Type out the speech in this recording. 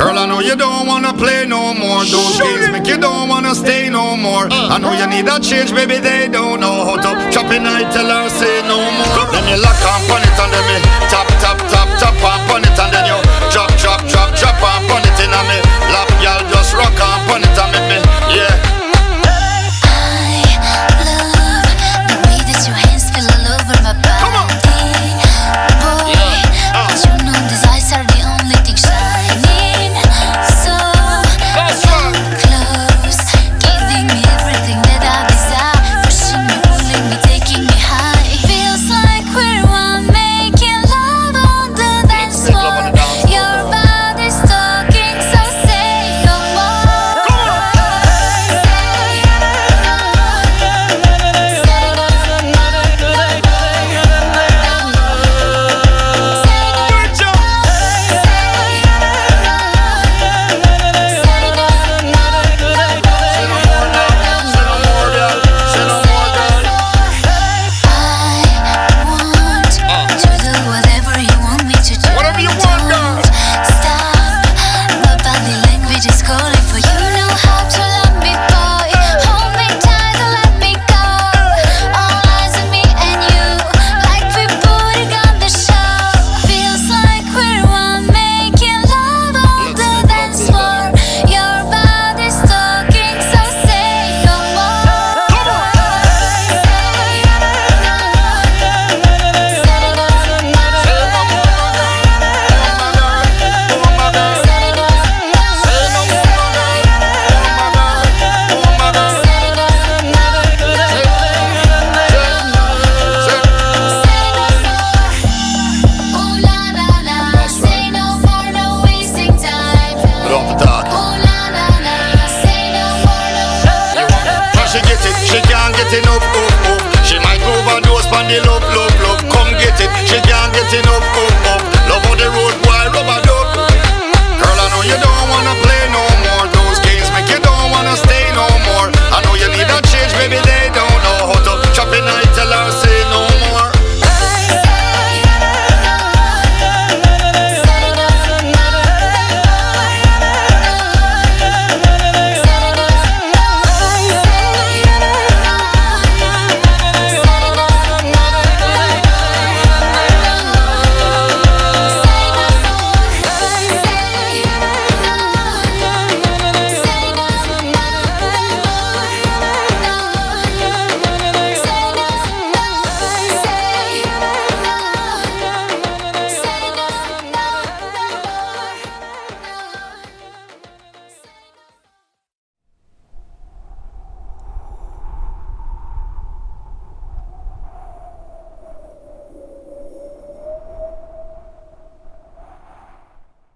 Girl, I know you don't wanna play no more. Those Shoot games make you don't wanna stay no more. I know you need a change, baby. They don't know how to chop it. I tell her say no more. Let me lock up on it and let me con